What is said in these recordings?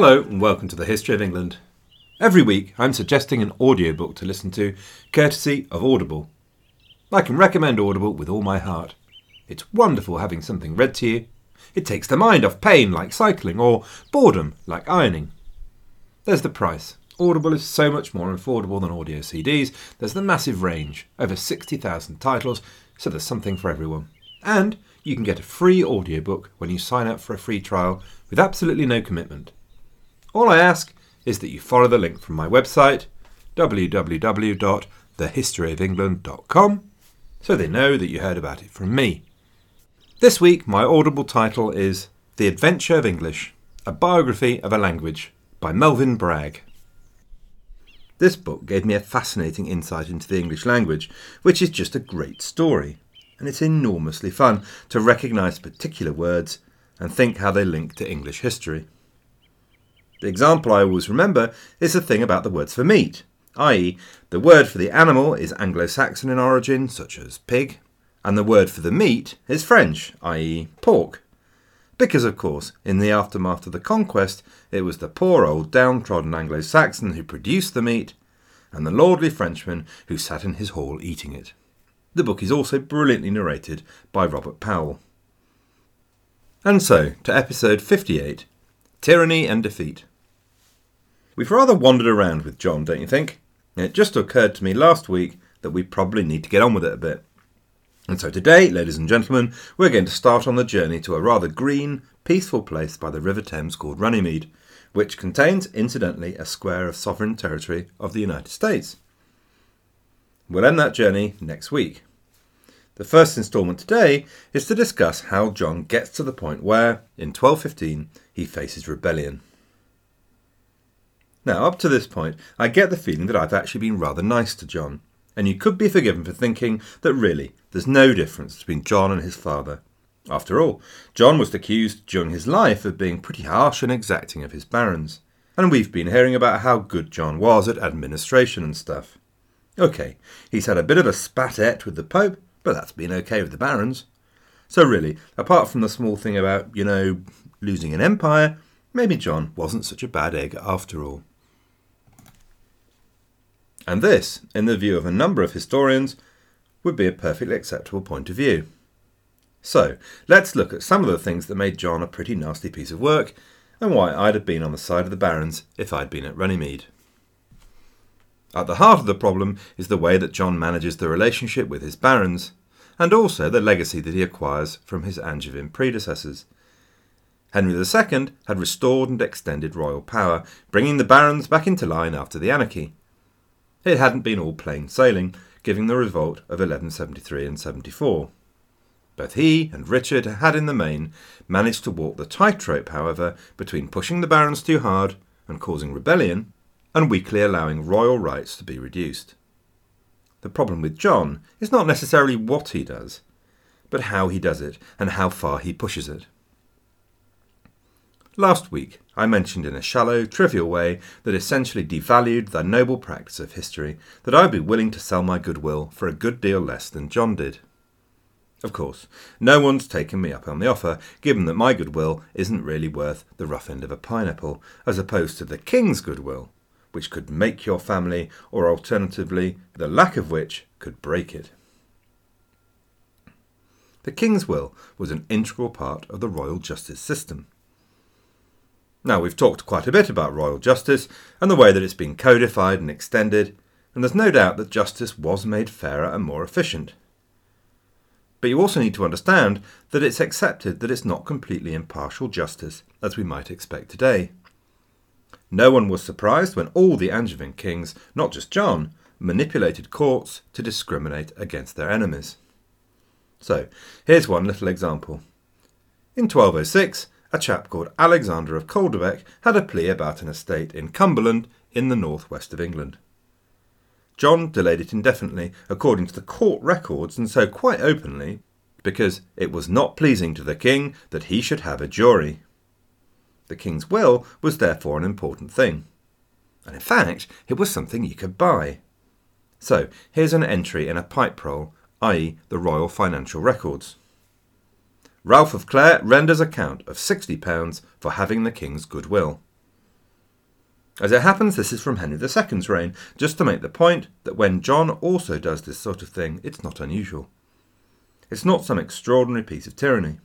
Hello, and welcome to the History of England. Every week, I'm suggesting an audiobook to listen to, courtesy of Audible. I can recommend Audible with all my heart. It's wonderful having something read to you. It takes the mind off pain like cycling or boredom like ironing. There's the price. Audible is so much more affordable than audio CDs. There's the massive range, over 60,000 titles, so there's something for everyone. And you can get a free audiobook when you sign up for a free trial with absolutely no commitment. All I ask is that you follow the link from my website, www.thehistoryofengland.com, so they know that you heard about it from me. This week, my audible title is The Adventure of English A Biography of a Language by Melvin Bragg. This book gave me a fascinating insight into the English language, which is just a great story, and it's enormously fun to recognise particular words and think how they link to English history. The example I always remember is the thing about the words for meat, i.e., the word for the animal is Anglo Saxon in origin, such as pig, and the word for the meat is French, i.e., pork. Because, of course, in the aftermath of the conquest, it was the poor old downtrodden Anglo Saxon who produced the meat, and the lordly Frenchman who sat in his hall eating it. The book is also brilliantly narrated by Robert Powell. And so, to episode 58 Tyranny and Defeat. We've rather wandered around with John, don't you think? It just occurred to me last week that we probably need to get on with it a bit. And so today, ladies and gentlemen, we're going to start on the journey to a rather green, peaceful place by the River Thames called Runnymede, which contains, incidentally, a square of sovereign territory of the United States. We'll end that journey next week. The first instalment today is to discuss how John gets to the point where, in 1215, he faces rebellion. Now, up to this point, I get the feeling that I've actually been rather nice to John, and you could be forgiven for thinking that really there's no difference between John and his father. After all, John was accused during his life of being pretty harsh and exacting of his barons, and we've been hearing about how good John was at administration and stuff. OK, he's had a bit of a spat with the Pope, but that's been OK with the barons. So, really, apart from the small thing about, you know, losing an empire, maybe John wasn't such a bad egg after all. And this, in the view of a number of historians, would be a perfectly acceptable point of view. So, let's look at some of the things that made John a pretty nasty piece of work, and why I'd have been on the side of the barons if I'd been at Runnymede. At the heart of the problem is the way that John manages the relationship with his barons, and also the legacy that he acquires from his Angevin predecessors. Henry II had restored and extended royal power, bringing the barons back into line after the anarchy. It hadn't been all plain sailing, giving the revolt of 1173 and 74. Both he and Richard had, in the main, managed to walk the tightrope, however, between pushing the barons too hard and causing rebellion, and weakly allowing royal rights to be reduced. The problem with John is not necessarily what he does, but how he does it and how far he pushes it. Last week, I mentioned in a shallow, trivial way that essentially devalued the noble practice of history that I'd be willing to sell my goodwill for a good deal less than John did. Of course, no one's taken me up on the offer, given that my goodwill isn't really worth the rough end of a pineapple, as opposed to the king's goodwill, which could make your family, or alternatively, the lack of which could break it. The king's will was an integral part of the royal justice system. Now, we've talked quite a bit about royal justice and the way that it's been codified and extended, and there's no doubt that justice was made fairer and more efficient. But you also need to understand that it's accepted that it's not completely impartial justice, as we might expect today. No one was surprised when all the Angevin kings, not just John, manipulated courts to discriminate against their enemies. So, here's one little example. In 1206, a chap called Alexander of Calderbeck had a plea about an estate in Cumberland in the northwest of England. John delayed it indefinitely, according to the court records, and so quite openly, because it was not pleasing to the king that he should have a jury. The king's will was therefore an important thing. And in fact, it was something you could buy. So here's an entry in a pipe roll, i.e., the Royal Financial Records. Ralph of Clare renders account of £60 for having the king's goodwill. As it happens, this is from Henry II's reign, just to make the point that when John also does this sort of thing, it's not unusual. It's not some extraordinary piece of tyranny.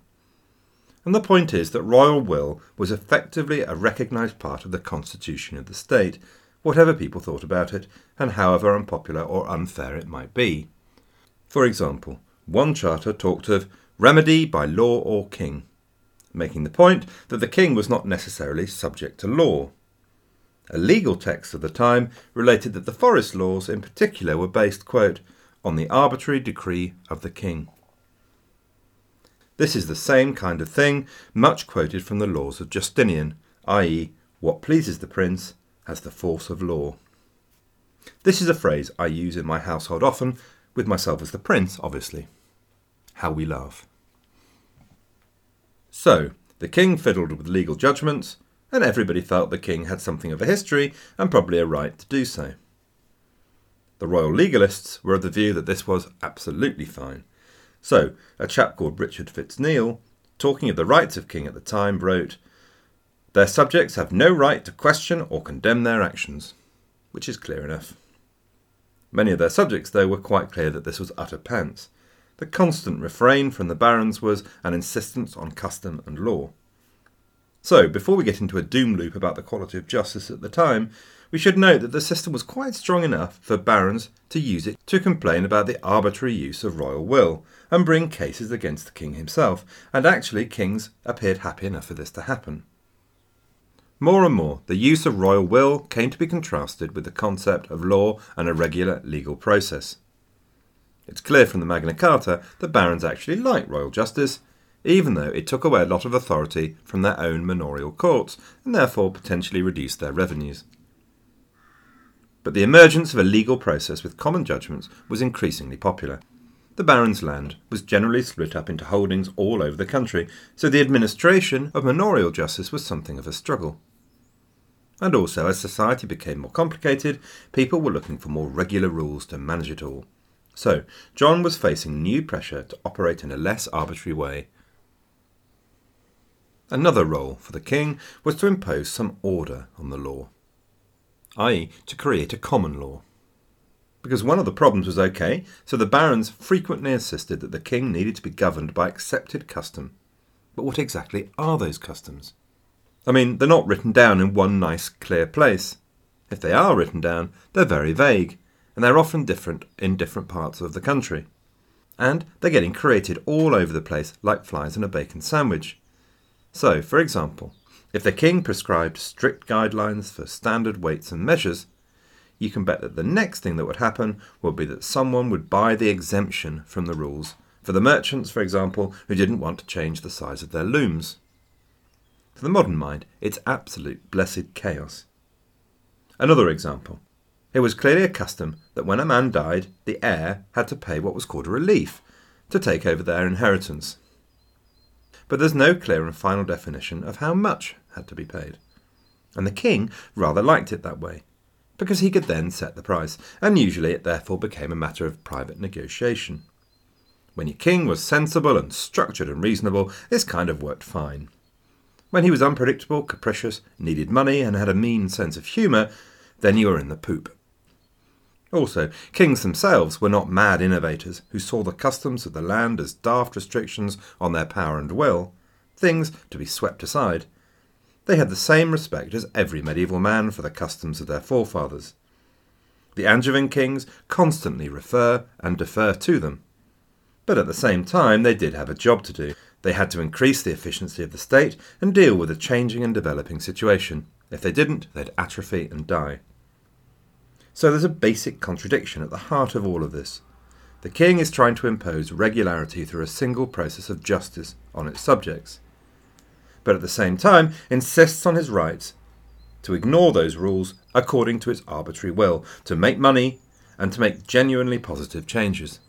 And the point is that royal will was effectively a recognised part of the constitution of the state, whatever people thought about it, and however unpopular or unfair it might be. For example, one charter talked of remedy by law or king, making the point that the king was not necessarily subject to law. A legal text of the time related that the forest laws in particular were based, quote, on the arbitrary decree of the king. This is the same kind of thing much quoted from the laws of Justinian, i.e., what pleases the prince has the force of law. This is a phrase I use in my household often, with myself as the prince, obviously. How we laugh. So, the king fiddled with legal judgments, and everybody felt the king had something of a history and probably a right to do so. The royal legalists were of the view that this was absolutely fine. So, a chap called Richard FitzNeal, talking of the rights of king at the time, wrote, Their subjects have no right to question or condemn their actions, which is clear enough. Many of their subjects, though, were quite clear that this was utter pants. The constant refrain from the barons was an insistence on custom and law. So, before we get into a doom loop about the quality of justice at the time, we should note that the system was quite strong enough for barons to use it to complain about the arbitrary use of royal will and bring cases against the king himself, and actually kings appeared happy enough for this to happen. More and more, the use of royal will came to be contrasted with the concept of law and a regular legal process. It's clear from the Magna Carta that barons actually liked royal justice, even though it took away a lot of authority from their own manorial courts and therefore potentially reduced their revenues. But the emergence of a legal process with common judgments was increasingly popular. The baron's land was generally split up into holdings all over the country, so the administration of manorial justice was something of a struggle. And also, as society became more complicated, people were looking for more regular rules to manage it all. So, John was facing new pressure to operate in a less arbitrary way. Another role for the king was to impose some order on the law, i.e., to create a common law. Because one of the problems was okay, so the barons frequently insisted that the king needed to be governed by accepted custom. But what exactly are those customs? I mean, they're not written down in one nice, clear place. If they are written down, they're very vague and they're often different in different parts of the country. And they're getting created all over the place like flies in a bacon sandwich. So, for example, if the king prescribed strict guidelines for standard weights and measures, you can bet that the next thing that would happen would be that someone would buy the exemption from the rules, for the merchants, for example, who didn't want to change the size of their looms. To the modern mind, it's absolute blessed chaos. Another example it was clearly a custom that when a man died, the heir had to pay what was called a relief to take over their inheritance. But there's no clear and final definition of how much had to be paid. And the king rather liked it that way, because he could then set the price, and usually it therefore became a matter of private negotiation. When your king was sensible and structured and reasonable, this kind of worked fine. When he was unpredictable, capricious, needed money, and had a mean sense of humour, then you were in the poop. Also, kings themselves were not mad innovators who saw the customs of the land as daft restrictions on their power and will, things to be swept aside. They had the same respect as every medieval man for the customs of their forefathers. The Angevin kings constantly refer and defer to them. But at the same time, they did have a job to do. They had to increase the efficiency of the state and deal with a changing and developing situation. If they didn't, they'd atrophy and die. So there's a basic contradiction at the heart of all of this. The king is trying to impose regularity through a single process of justice on its subjects, but at the same time insists on his rights to ignore those rules according to its arbitrary will, to make money, and to make genuinely positive changes.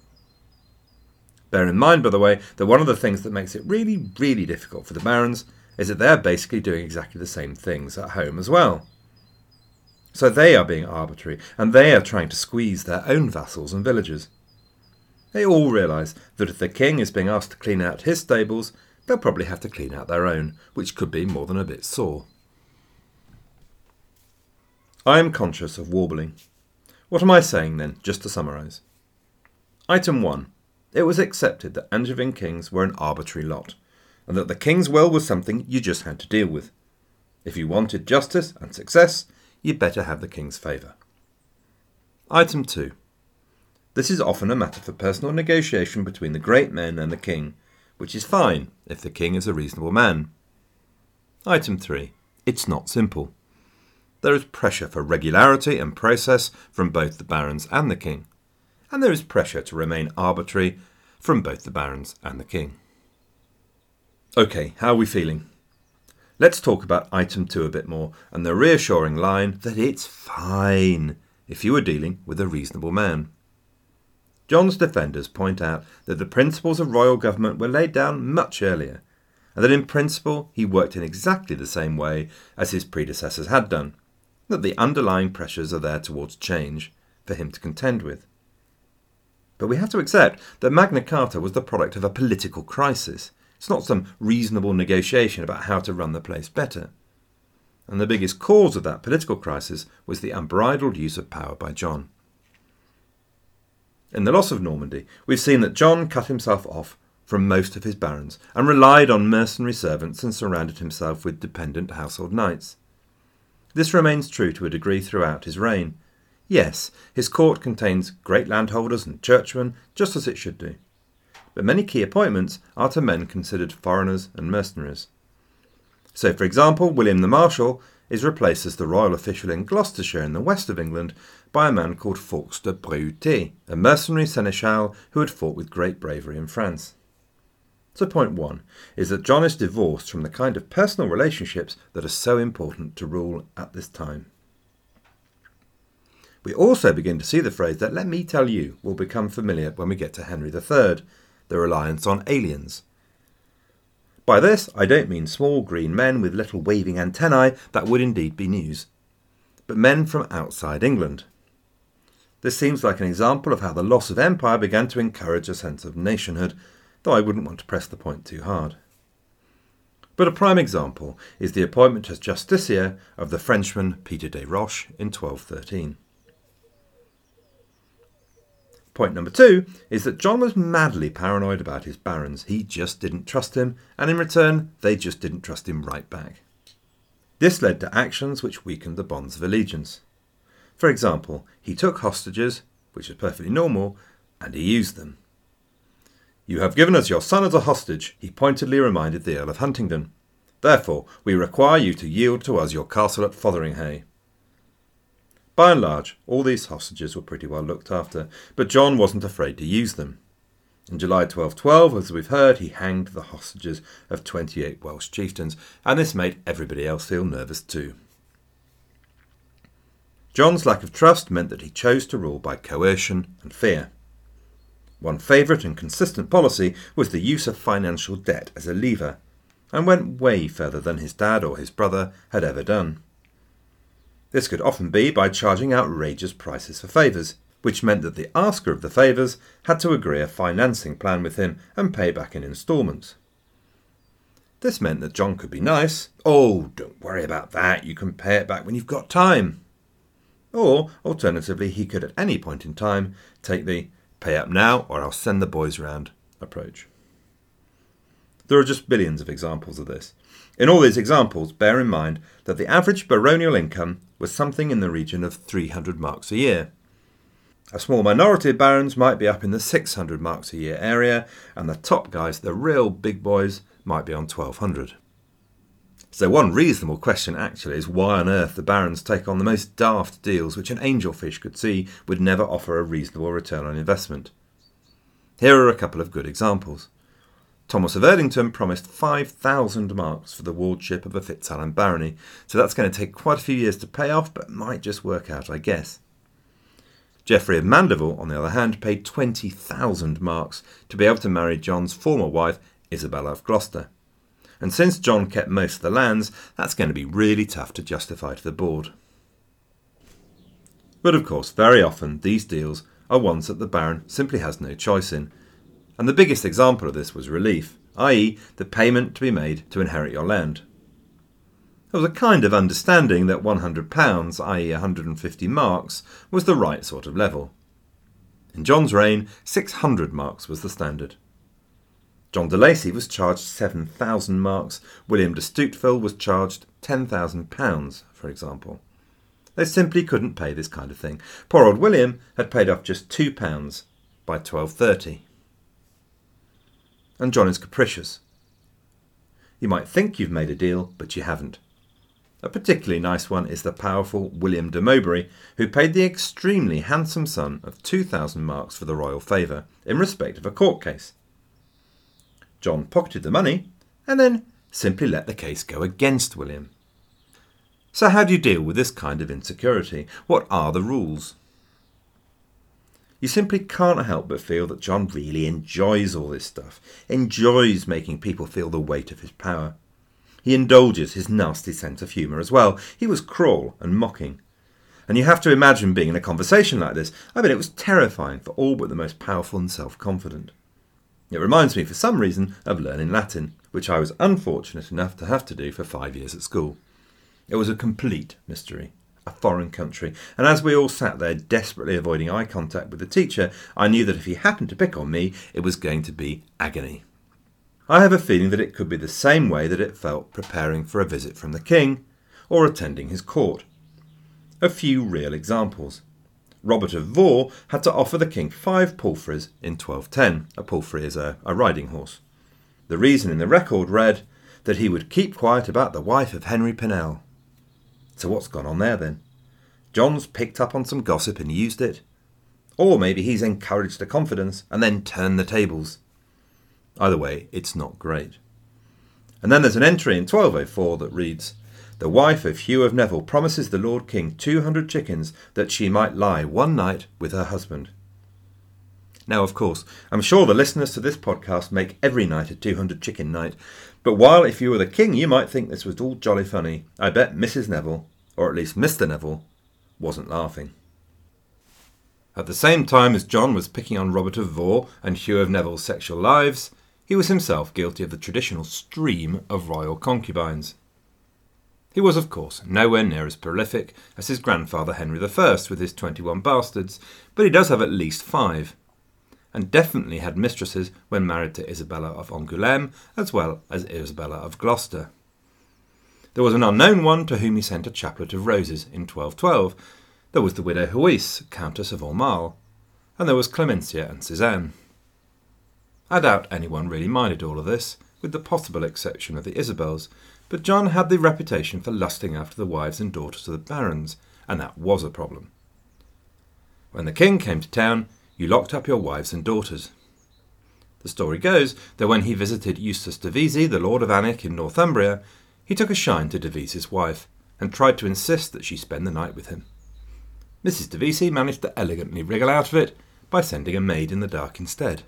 Bear in mind, by the way, that one of the things that makes it really, really difficult for the barons is that they're basically doing exactly the same things at home as well. So they are being arbitrary, and they are trying to squeeze their own vassals and villagers. They all realise that if the king is being asked to clean out his stables, they'll probably have to clean out their own, which could be more than a bit sore. I am conscious of warbling. What am I saying then, just to summarise? Item 1. It was accepted that Angevin kings were an arbitrary lot, and that the king's will was something you just had to deal with. If you wanted justice and success, you'd better have the king's favour. Item 2. This is often a matter for personal negotiation between the great men and the king, which is fine if the king is a reasonable man. Item 3. It's not simple. There is pressure for regularity and process from both the barons and the king, and there is pressure to remain arbitrary from both the barons and the king. OK, how are we feeling? Let's talk about item 2 a bit more and the reassuring line that it's fine if you are dealing with a reasonable man. John's defenders point out that the principles of royal government were laid down much earlier, and that in principle he worked in exactly the same way as his predecessors had done, that the underlying pressures are there towards change for him to contend with. But we have to accept that Magna Carta was the product of a political crisis. It's not some reasonable negotiation about how to run the place better. And the biggest cause of that political crisis was the unbridled use of power by John. In the loss of Normandy, we've seen that John cut himself off from most of his barons and relied on mercenary servants and surrounded himself with dependent household knights. This remains true to a degree throughout his reign. Yes, his court contains great landholders and churchmen, just as it should do. But many key appointments are to men considered foreigners and mercenaries. So, for example, William the Marshal is replaced as the royal official in Gloucestershire in the west of England by a man called Fawkes de Bréauté, a mercenary seneschal who had fought with great bravery in France. So, point one is that John is divorced from the kind of personal relationships that are so important to rule at this time. We also begin to see the phrase that let me tell you will become familiar when we get to Henry III, the reliance on aliens. By this, I don't mean small green men with little waving antennae, that would indeed be news, but men from outside England. This seems like an example of how the loss of empire began to encourage a sense of nationhood, though I wouldn't want to press the point too hard. But a prime example is the appointment as justiciar of the Frenchman Peter de Roche in 1213. Point number two is that John was madly paranoid about his barons. He just didn't trust him, and in return, they just didn't trust him right back. This led to actions which weakened the bonds of allegiance. For example, he took hostages, which is perfectly normal, and he used them. You have given us your son as a hostage, he pointedly reminded the Earl of Huntingdon. Therefore, we require you to yield to us your castle at Fotheringhay. By and large, all these hostages were pretty well looked after, but John wasn't afraid to use them. In July 1212, as we've heard, he hanged the hostages of 28 Welsh chieftains, and this made everybody else feel nervous too. John's lack of trust meant that he chose to rule by coercion and fear. One favourite and consistent policy was the use of financial debt as a lever, and went way further than his dad or his brother had ever done. This could often be by charging outrageous prices for favours, which meant that the asker of the favours had to agree a financing plan with him and pay back in instalments. This meant that John could be nice. Oh, don't worry about that, you can pay it back when you've got time. Or, alternatively, he could at any point in time take the pay up now or I'll send the boys round approach. There are just billions of examples of this. In all these examples, bear in mind that the average baronial income was something in the region of 300 marks a year. A small minority of barons might be up in the 600 marks a year area, and the top guys, the real big boys, might be on 1200. So, one reasonable question actually is why on earth the barons take on the most daft deals which an angelfish could see would never offer a reasonable return on investment. Here are a couple of good examples. Thomas of Erdington promised 5,000 marks for the wardship of a Fitzalan barony, so that's going to take quite a few years to pay off, but might just work out, I guess. Geoffrey of Mandeville, on the other hand, paid 20,000 marks to be able to marry John's former wife, Isabella of Gloucester. And since John kept most of the lands, that's going to be really tough to justify to the board. But of course, very often these deals are ones that the Baron simply has no choice in, and the biggest example of this was relief, i.e., the payment to be made to inherit your land. There was a kind of understanding that £100, i.e., 150 marks, was the right sort of level. In John's reign, 600 marks was the standard. John de Lacy was charged 7,000 marks, William de Stuteville was charged £10,000, for example. They simply couldn't pay this kind of thing. Poor old William had paid off just £2 by 1230. And John is capricious. You might think you've made a deal, but you haven't. A particularly nice one is the powerful William de Mowbray, who paid the extremely handsome sum of 2,000 marks for the royal favour in respect of a court case. John pocketed the money and then simply let the case go against William. So, how do you deal with this kind of insecurity? What are the rules? You simply can't help but feel that John really enjoys all this stuff, enjoys making people feel the weight of his power. He indulges his nasty sense of humour as well. He was cruel and mocking. And you have to imagine being in a conversation like this. I mean, it was terrifying for all but the most powerful and self confident. It reminds me, for some reason, of learning Latin, which I was unfortunate enough to have to do for five years at school. It was a complete mystery, a foreign country, and as we all sat there desperately avoiding eye contact with the teacher, I knew that if he happened to pick on me, it was going to be agony. I have a feeling that it could be the same way that it felt preparing for a visit from the king or attending his court. A few real examples. Robert of Vaux had to offer the king five palfreys in 1210. A palfrey is a, a riding horse. The reason in the record read that he would keep quiet about the wife of Henry Pinel. So what's gone on there then? John's picked up on some gossip and used it. Or maybe he's encouraged the confidence and then turned the tables. Either way, it's not great. And then there's an entry in 1204 that reads The wife of Hugh of Neville promises the Lord King 200 chickens that she might lie one night with her husband. Now, of course, I'm sure the listeners to this podcast make every night a 200 chicken night, but while if you were the king you might think this was all jolly funny, I bet Mrs. Neville, or at least Mr. Neville, wasn't laughing. At the same time as John was picking on Robert of Vaux and Hugh of Neville's sexual lives, he was himself guilty of the traditional stream of royal concubines. He was, of course, nowhere near as prolific as his grandfather Henry I with his 21 bastards, but he does have at least five, and definitely had mistresses when married to Isabella of Angoulême as well as Isabella of Gloucester. There was an unknown one to whom he sent a chaplet of roses in 1212. There was the widow Huys, Countess of Aumale, and there was Clemencia and Suzanne. I doubt anyone really minded all of this, with the possible exception of the Isabels, but John had the reputation for lusting after the wives and daughters of the barons, and that was a problem. When the king came to town, you locked up your wives and daughters. The story goes that when he visited Eustace de Vesey, the Lord of Alnwick in Northumbria, he took a shine to de Vesey's wife, and tried to insist that she spend the night with him. Mrs. de Vesey managed to elegantly wriggle out of it by sending a maid in the dark instead.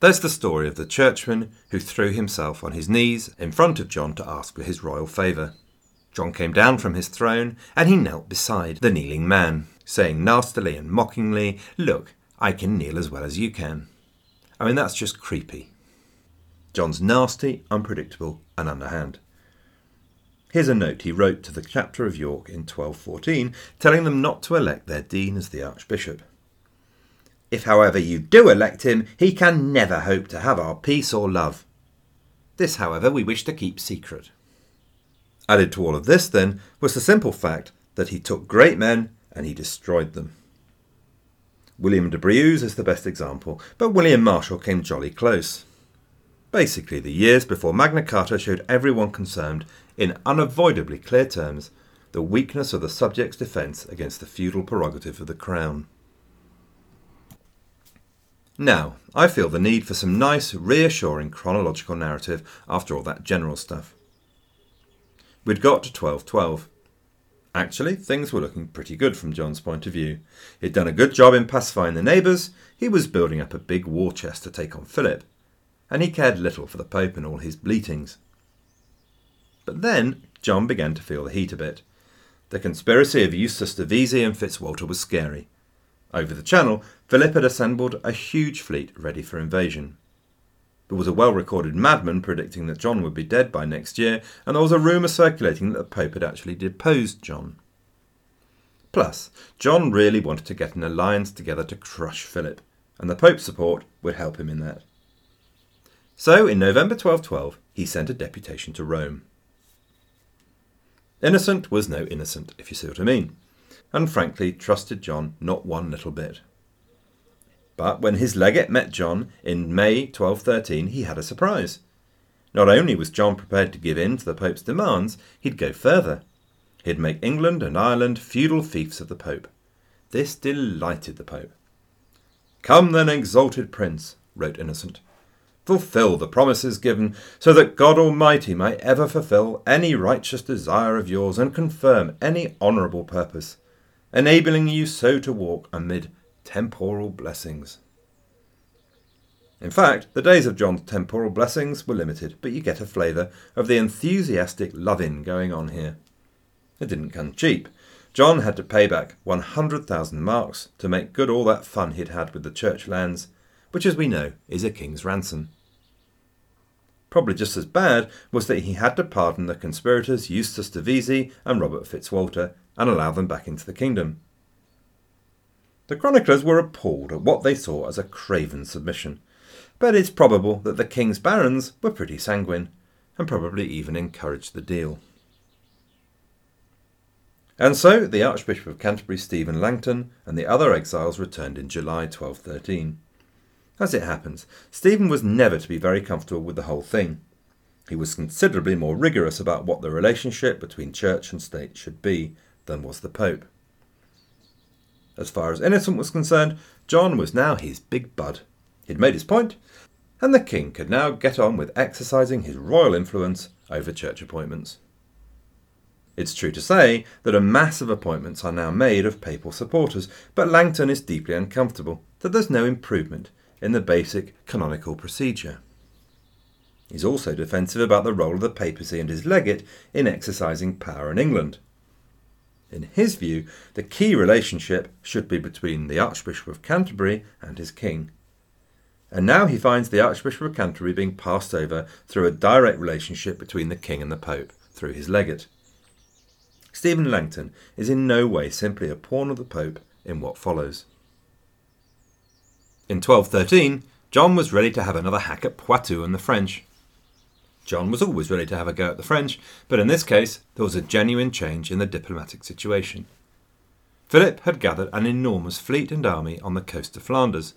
There's the story of the churchman who threw himself on his knees in front of John to ask for his royal favour. John came down from his throne and he knelt beside the kneeling man, saying nastily and mockingly, Look, I can kneel as well as you can. I mean, that's just creepy. John's nasty, unpredictable, and underhand. Here's a note he wrote to the chapter of York in 1214, telling them not to elect their dean as the archbishop. If, however, you do elect him, he can never hope to have our peace or love. This, however, we wish to keep secret. Added to all of this, then, was the simple fact that he took great men and he destroyed them. William de Briouze is the best example, but William Marshal came jolly close. Basically, the years before Magna Carta showed everyone concerned, in unavoidably clear terms, the weakness of the subject's defence against the feudal prerogative of the crown. Now, I feel the need for some nice, reassuring chronological narrative after all that general stuff. We'd got to 1212. Actually, things were looking pretty good from John's point of view. He'd done a good job in pacifying the neighbours, he was building up a big war chest to take on Philip, and he cared little for the Pope and all his bleatings. But then John began to feel the heat a bit. The conspiracy of Eustace de Vesey and Fitzwalter was scary. Over the Channel, Philip had assembled a huge fleet ready for invasion. There was a well recorded madman predicting that John would be dead by next year, and there was a rumour circulating that the Pope had actually deposed John. Plus, John really wanted to get an alliance together to crush Philip, and the Pope's support would help him in that. So, in November 1212, he sent a deputation to Rome. Innocent was no innocent, if you see what I mean, and frankly trusted John not one little bit. But when his legate met John in May 1213, he had a surprise. Not only was John prepared to give in to the Pope's demands, he'd go further. He'd make England and Ireland feudal fiefs of the Pope. This delighted the Pope. Come then, exalted prince, wrote Innocent. Fulfill the promises given, so that God Almighty may ever fulfill any righteous desire of yours and confirm any honourable purpose, enabling you so to walk amid temporal blessings. In fact, the days of John's temporal blessings were limited, but you get a flavour of the enthusiastic loving going on here. It didn't come cheap. John had to pay back 100,000 marks to make good all that fun he'd had with the church lands, which, as we know, is a king's ransom. Probably just as bad was that he had to pardon the conspirators Eustace de and Robert Fitzwalter and allow them back into the kingdom. The chroniclers were appalled at what they saw as a craven submission, but it's probable that the king's barons were pretty sanguine, and probably even encouraged the deal. And so the Archbishop of Canterbury, Stephen Langton, and the other exiles returned in July 1213. As it happens, Stephen was never to be very comfortable with the whole thing. He was considerably more rigorous about what the relationship between church and state should be than was the Pope. As far as Innocent was concerned, John was now his big bud. He'd made his point, and the king could now get on with exercising his royal influence over church appointments. It's true to say that a mass of appointments are now made of papal supporters, but Langton is deeply uncomfortable that there's no improvement in the basic canonical procedure. He's also defensive about the role of the papacy and his legate in exercising power in England. In his view, the key relationship should be between the Archbishop of Canterbury and his king. And now he finds the Archbishop of Canterbury being passed over through a direct relationship between the king and the Pope, through his legate. Stephen Langton is in no way simply a pawn of the Pope in what follows. In 1213, John was ready to have another hack at Poitou and the French. John was always ready to have a go at the French, but in this case there was a genuine change in the diplomatic situation. Philip had gathered an enormous fleet and army on the coast of Flanders.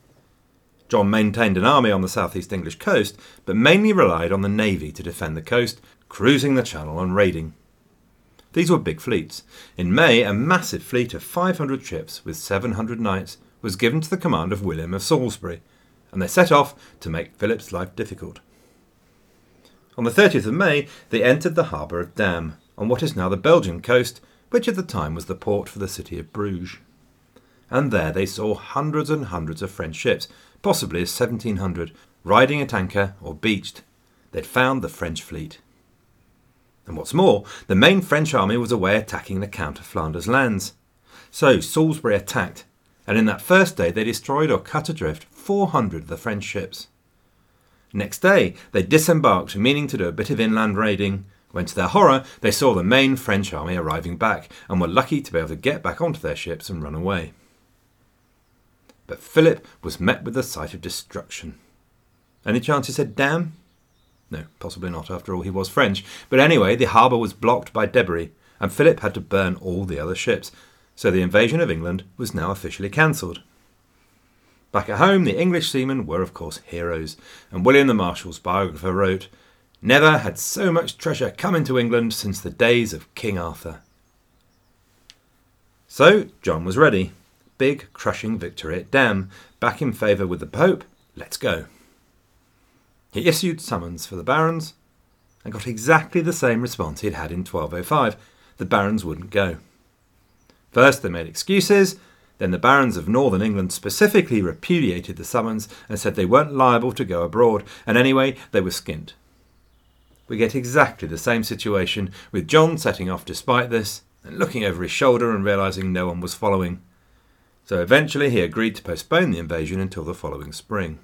John maintained an army on the southeast English coast, but mainly relied on the navy to defend the coast, cruising the channel and raiding. These were big fleets. In May, a massive fleet of 500 ships with 700 knights was given to the command of William of Salisbury, and they set off to make Philip's life difficult. On the 30th of May, they entered the harbour of Damme, on what is now the Belgian coast, which at the time was the port for the city of Bruges. And there they saw hundreds and hundreds of French ships, possibly 1700, riding at anchor or beached. They'd found the French fleet. And what's more, the main French army was away attacking the Count of Flanders lands. So Salisbury attacked, and in that first day they destroyed or cut adrift 400 of the French ships. Next day, they disembarked, meaning to do a bit of inland raiding, when to their horror, they saw the main French army arriving back and were lucky to be able to get back onto their ships and run away. But Philip was met with the sight of destruction. Any chance he said damn? No, possibly not, after all, he was French. But anyway, the harbour was blocked by debris, and Philip had to burn all the other ships, so the invasion of England was now officially cancelled. Back at home, the English seamen were, of course, heroes, and William the Marshal's biographer wrote, Never had so much treasure come into England since the days of King Arthur. So John was ready. Big, crushing victory at Damme, back in favour with the Pope. Let's go. He issued summons for the barons and got exactly the same response he had had in 1205. The barons wouldn't go. First, they made excuses then the barons of northern England specifically repudiated the summons and said they weren't liable to go abroad, and anyway, they were skint. We get exactly the same situation with John setting off despite this and looking over his shoulder and realizing no one was following. So eventually he agreed to postpone the invasion until the following spring.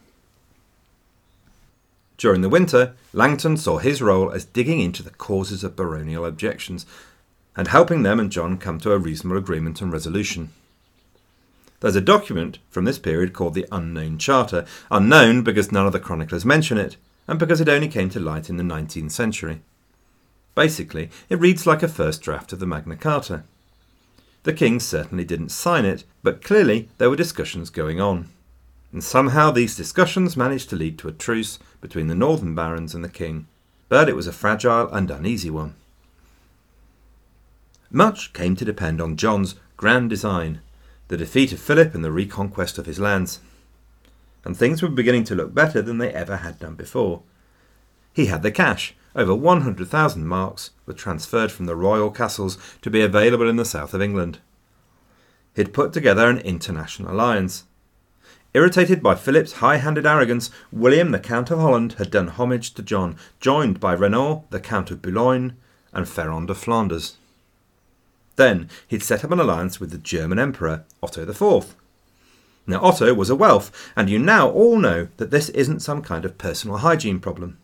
During the winter, Langton saw his role as digging into the causes of baronial objections and helping them and John come to a reasonable agreement and resolution. There's a document from this period called the Unknown Charter, unknown because none of the chroniclers mention it, and because it only came to light in the 19th century. Basically, it reads like a first draft of the Magna Carta. The king certainly didn't sign it, but clearly there were discussions going on. And somehow these discussions managed to lead to a truce between the northern barons and the king, but it was a fragile and uneasy one. Much came to depend on John's grand design, the defeat of Philip and the reconquest of his lands. And things were beginning to look better than they ever had done before. He had the cash. Over 100,000 marks were transferred from the royal castles to be available in the south of England. He'd put together an international alliance. Irritated by Philip's high handed arrogance, William the Count of Holland had done homage to John, joined by Renaud, the Count of Boulogne, and Ferrand of Flanders. Then he'd set up an alliance with the German Emperor, Otto IV. Now, Otto was a Welf, and you now all know that this isn't some kind of personal hygiene problem.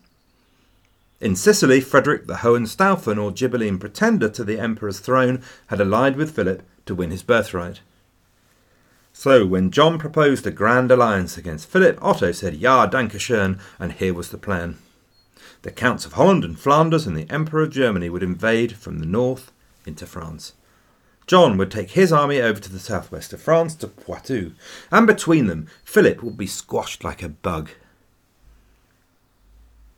In Sicily, Frederick the Hohenstaufen or Ghibelline pretender to the emperor's throne had allied with Philip to win his birthright. So, when John proposed a grand alliance against Philip, Otto said, Ja, danke schön, and here was the plan. The Counts of Holland and Flanders and the Emperor of Germany would invade from the north into France. John would take his army over to the southwest of France to Poitou, and between them, Philip would be squashed like a bug.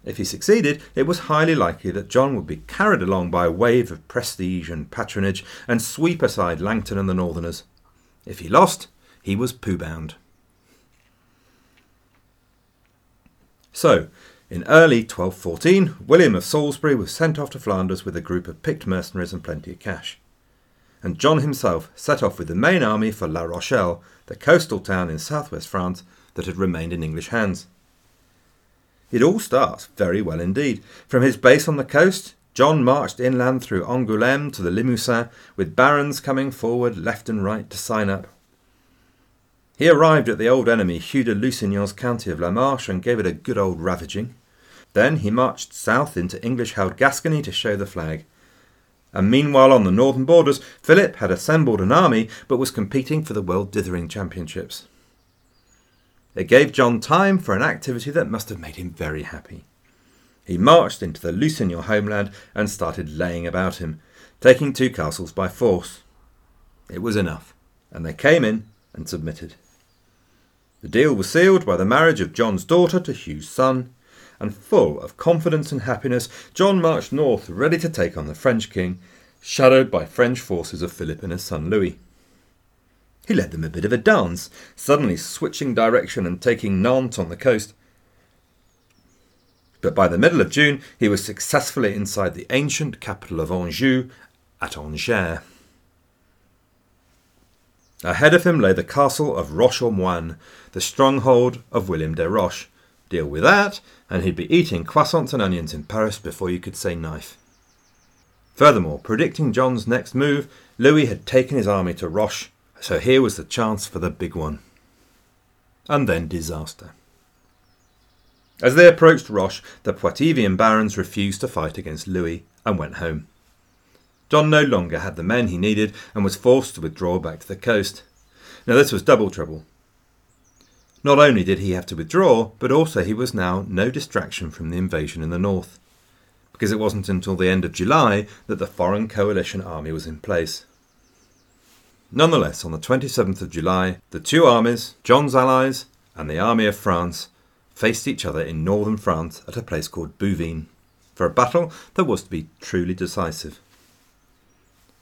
If he succeeded, it was highly likely that John would be carried along by a wave of prestige and patronage and sweep aside Langton and the Northerners. If he lost, he was poo bound. So, in early 1214, William of Salisbury was sent off to Flanders with a group of picked mercenaries and plenty of cash and John himself set off with the main army for La Rochelle, the coastal town in southwest France that had remained in English hands. It all starts very well indeed. From his base on the coast, John marched inland through Angoulême to the Limousin, with barons coming forward left and right to sign up. He arrived at the old enemy, Hugh de Lusignan's county of La Marche, and gave it a good old ravaging. Then he marched south into English held Gascony to show the flag, and meanwhile, on the northern borders, Philip had assembled an army but was competing for the World Dithering Championships. It gave John time for an activity that must have made him very happy. He marched into the Lusignan homeland and started laying about him, taking two castles by force. It was enough, and they came in and submitted. The deal was sealed by the marriage of John's daughter to Hugh's son, and full of confidence and happiness, John marched north ready to take on the French king, shadowed by French forces of Philip and his son Louis. He led them a bit of a dance, suddenly switching direction and taking Nantes on the coast. But by the middle of June, he was successfully inside the ancient capital of Anjou at Angers. Ahead of him lay the castle of Roche aux Moines, the stronghold of William de Roche. Deal with that, and he'd be eating croissants and onions in Paris before you could say knife. Furthermore, predicting John's next move, Louis had taken his army to Roche, so here was the chance for the big one. And then disaster. As they approached Roche, the Poitevin barons refused to fight against Louis and went home. John no longer had the men he needed and was forced to withdraw back to the coast. Now, this was double trouble. Not only did he have to withdraw, but also he was now no distraction from the invasion in the north, because it wasn't until the end of July that the foreign coalition army was in place. Nonetheless, on the 27th of July, the two armies, John's allies and the army of France, faced each other in northern France at a place called Bouvines, for a battle that was to be truly decisive.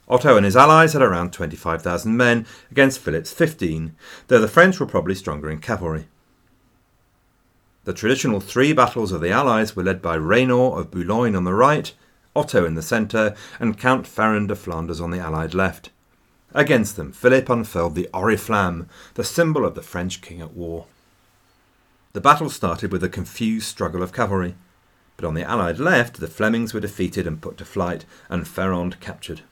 Otto and his allies had around 25,000 men against Philip's 15, though the French were probably stronger in cavalry. The traditional three battles of the allies were led by Renaud of Boulogne on the right, Otto in the centre, and Count Ferrand of Flanders on the allied left. Against them, Philip unfurled the Oriflamme, the symbol of the French king at war. The battle started with a confused struggle of cavalry, but on the allied left, the Flemings were defeated and put to flight, and Ferrand captured.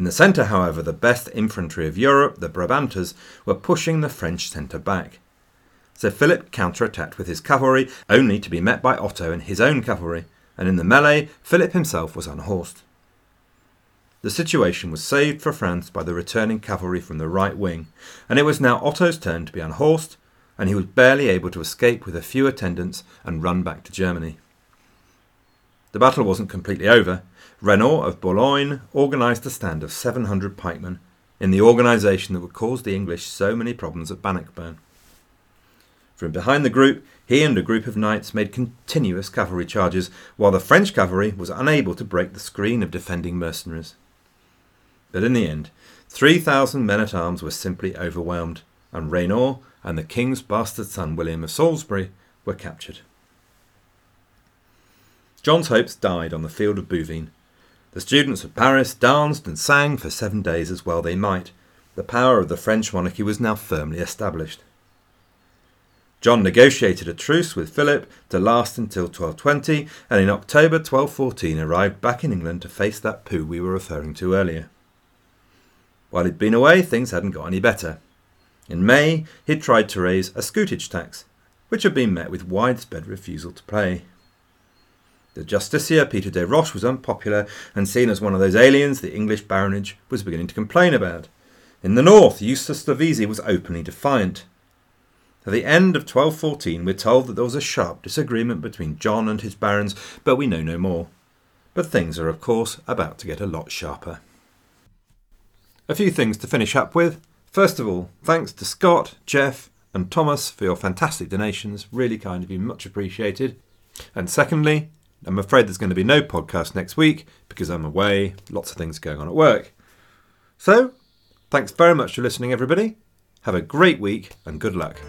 In the centre, however, the best infantry of Europe, the Brabanters, were pushing the French centre back. So Philip counterattacked with his cavalry, only to be met by Otto and his own cavalry, and in the melee, Philip himself was unhorsed. The situation was saved for France by the returning cavalry from the right wing, and it was now Otto's turn to be unhorsed, and he was barely able to escape with a few attendants and run back to Germany. The battle wasn't completely over. Renaud of Boulogne organised a stand of 700 pikemen in the organisation that would cause the English so many problems at Bannockburn. From behind the group, he and a group of knights made continuous cavalry charges, while the French cavalry was unable to break the screen of defending mercenaries. But in the end, 3,000 men at arms were simply overwhelmed, and Renaud and the king's bastard son William of Salisbury were captured. John's hopes died on the field of Bouvines. The students of Paris danced and sang for seven days as well they might. The power of the French monarchy was now firmly established. John negotiated a truce with Philip to last until 1220, and in October 1214 arrived back in England to face that coup we were referring to earlier. While he'd been away, things hadn't got any better. In May, he'd tried to raise a scutage tax, which had been met with widespread refusal to pay. The justiciar Peter des Roches was unpopular and seen as one of those aliens the English baronage was beginning to complain about. In the north, Eustace de Vesey was openly defiant. At the end of 1214, we're told that there was a sharp disagreement between John and his barons, but we know no more. But things are, of course, about to get a lot sharper. A few things to finish up with. First of all, thanks to Scott, Jeff, and Thomas for your fantastic donations. Really kind of you, much appreciated. And secondly, I'm afraid there's going to be no podcast next week because I'm away, lots of things going on at work. So, thanks very much for listening, everybody. Have a great week and good luck.